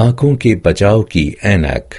आँखों के बचाव की ऐनक।